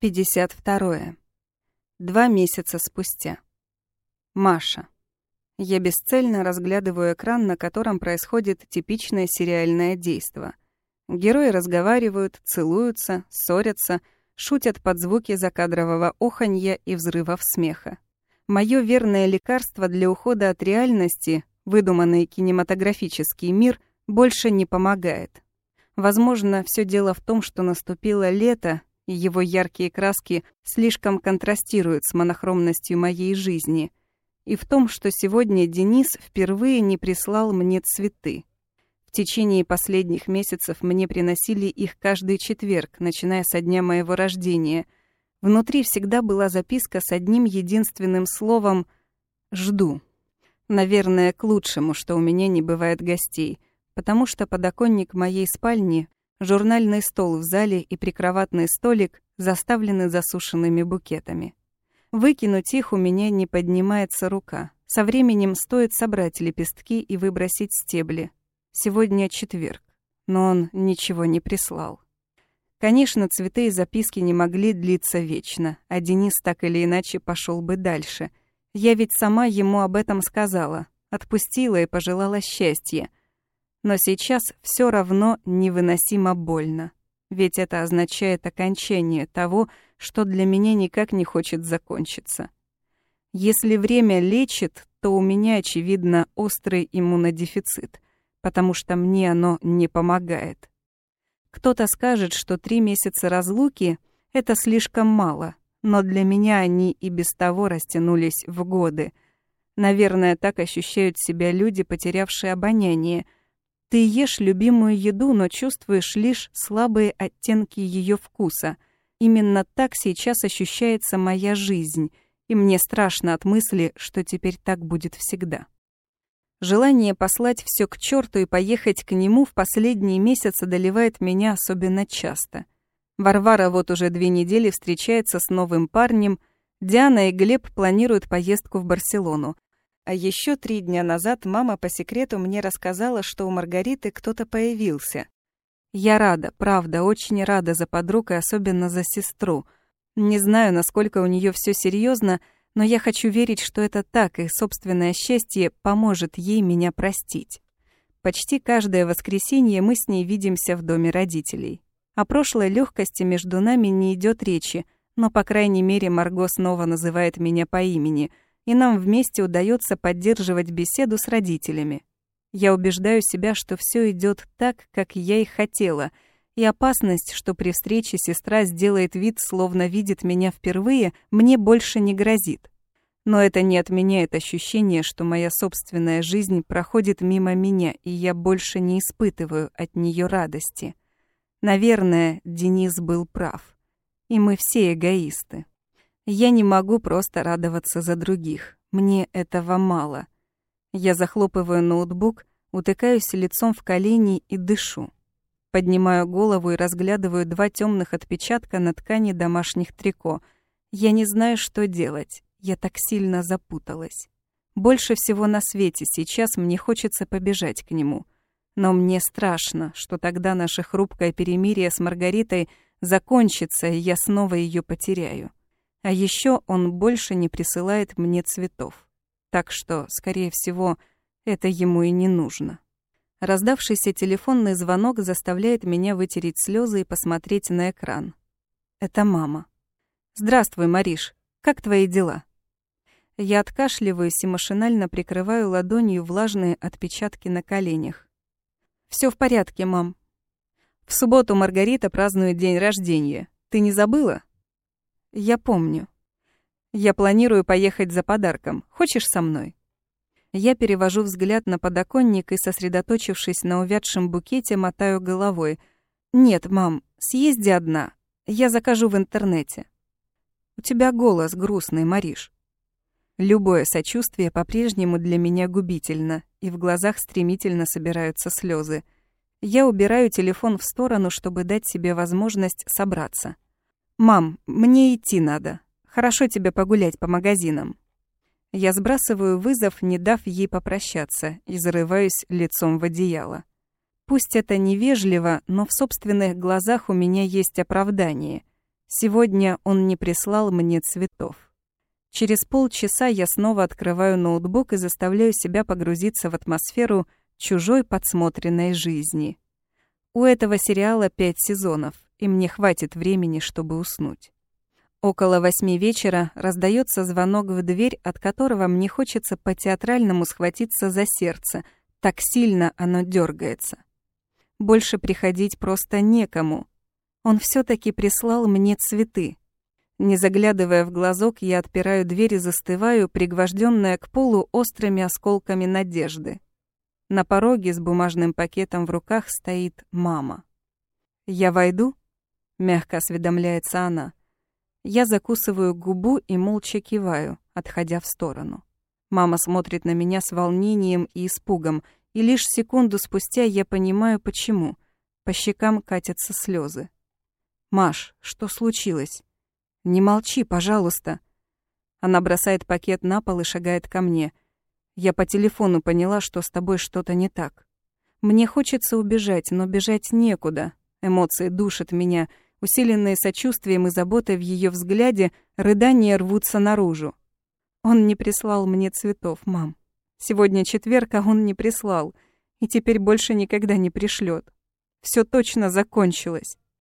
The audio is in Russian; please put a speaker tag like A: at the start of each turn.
A: 52. Два месяца спустя. Маша. Я бесцельно разглядываю экран, на котором происходит типичное сериальное действо. Герои разговаривают, целуются, ссорятся, шутят под звуки закадрового оханья и взрывов смеха. Моё верное лекарство для ухода от реальности, выдуманный кинематографический мир, больше не помогает. Возможно, все дело в том, что наступило лето, и его яркие краски слишком контрастируют с монохромностью моей жизни, и в том, что сегодня Денис впервые не прислал мне цветы. В течение последних месяцев мне приносили их каждый четверг, начиная со дня моего рождения. Внутри всегда была записка с одним единственным словом «Жду». Наверное, к лучшему, что у меня не бывает гостей, потому что подоконник моей спальни Журнальный стол в зале и прикроватный столик заставлены засушенными букетами. Выкинуть их у меня не поднимается рука. Со временем стоит собрать лепестки и выбросить стебли. Сегодня четверг, но он ничего не прислал. Конечно, цветы и записки не могли длиться вечно, а Денис так или иначе пошел бы дальше. Я ведь сама ему об этом сказала, отпустила и пожелала счастья, но сейчас все равно невыносимо больно. Ведь это означает окончание того, что для меня никак не хочет закончиться. Если время лечит, то у меня, очевидно, острый иммунодефицит, потому что мне оно не помогает. Кто-то скажет, что три месяца разлуки — это слишком мало, но для меня они и без того растянулись в годы. Наверное, так ощущают себя люди, потерявшие обоняние — ты ешь любимую еду, но чувствуешь лишь слабые оттенки ее вкуса. Именно так сейчас ощущается моя жизнь, и мне страшно от мысли, что теперь так будет всегда. Желание послать все к черту и поехать к нему в последние месяцы одолевает меня особенно часто. Варвара вот уже две недели встречается с новым парнем, Диана и Глеб планируют поездку в Барселону. А еще три дня назад мама по секрету мне рассказала, что у Маргариты кто-то появился. Я рада, правда, очень рада за подруг и особенно за сестру. Не знаю, насколько у нее все серьезно, но я хочу верить, что это так, и собственное счастье поможет ей меня простить. Почти каждое воскресенье мы с ней видимся в доме родителей. О прошлой легкости между нами не идет речи, но, по крайней мере, Марго снова называет меня по имени — и нам вместе удается поддерживать беседу с родителями. Я убеждаю себя, что все идет так, как я и хотела, и опасность, что при встрече сестра сделает вид, словно видит меня впервые, мне больше не грозит. Но это не отменяет ощущение, что моя собственная жизнь проходит мимо меня, и я больше не испытываю от нее радости. Наверное, Денис был прав. И мы все эгоисты. Я не могу просто радоваться за других. Мне этого мало. Я захлопываю ноутбук, утыкаюсь лицом в колени и дышу. Поднимаю голову и разглядываю два темных отпечатка на ткани домашних трико. Я не знаю, что делать. Я так сильно запуталась. Больше всего на свете сейчас мне хочется побежать к нему. Но мне страшно, что тогда наше хрупкое перемирие с Маргаритой закончится, и я снова ее потеряю. А еще он больше не присылает мне цветов. Так что, скорее всего, это ему и не нужно. Раздавшийся телефонный звонок заставляет меня вытереть слезы и посмотреть на экран. Это мама. «Здравствуй, Мариш. Как твои дела?» Я откашливаюсь и машинально прикрываю ладонью влажные отпечатки на коленях. Все в порядке, мам. В субботу Маргарита празднует день рождения. Ты не забыла?» Я помню. Я планирую поехать за подарком. Хочешь со мной? Я перевожу взгляд на подоконник и, сосредоточившись на увядшем букете, мотаю головой. «Нет, мам, съезди одна. Я закажу в интернете». «У тебя голос грустный, Мариш». Любое сочувствие по-прежнему для меня губительно, и в глазах стремительно собираются слезы. Я убираю телефон в сторону, чтобы дать себе возможность собраться. «Мам, мне идти надо. Хорошо тебе погулять по магазинам». Я сбрасываю вызов, не дав ей попрощаться, и зарываюсь лицом в одеяло. Пусть это невежливо, но в собственных глазах у меня есть оправдание. Сегодня он не прислал мне цветов. Через полчаса я снова открываю ноутбук и заставляю себя погрузиться в атмосферу чужой подсмотренной жизни. У этого сериала пять сезонов, и мне хватит времени, чтобы уснуть. Около восьми вечера раздается звонок в дверь, от которого мне хочется по-театральному схватиться за сердце, так сильно оно дергается. Больше приходить просто некому. Он все таки прислал мне цветы. Не заглядывая в глазок, я отпираю дверь и застываю, пригвожденная к полу острыми осколками надежды. На пороге с бумажным пакетом в руках стоит мама. «Я войду?» — мягко осведомляется она. Я закусываю губу и молча киваю, отходя в сторону. Мама смотрит на меня с волнением и испугом, и лишь секунду спустя я понимаю, почему. По щекам катятся слезы. «Маш, что случилось?» «Не молчи, пожалуйста». Она бросает пакет на пол и шагает ко мне — я по телефону поняла, что с тобой что-то не так. Мне хочется убежать, но бежать некуда. Эмоции душат меня, усиленные сочувствием и заботой в ее взгляде, рыдания рвутся наружу. Он не прислал мне цветов, мам. Сегодня четверг, а он не прислал. И теперь больше никогда не пришлет. Все точно закончилось.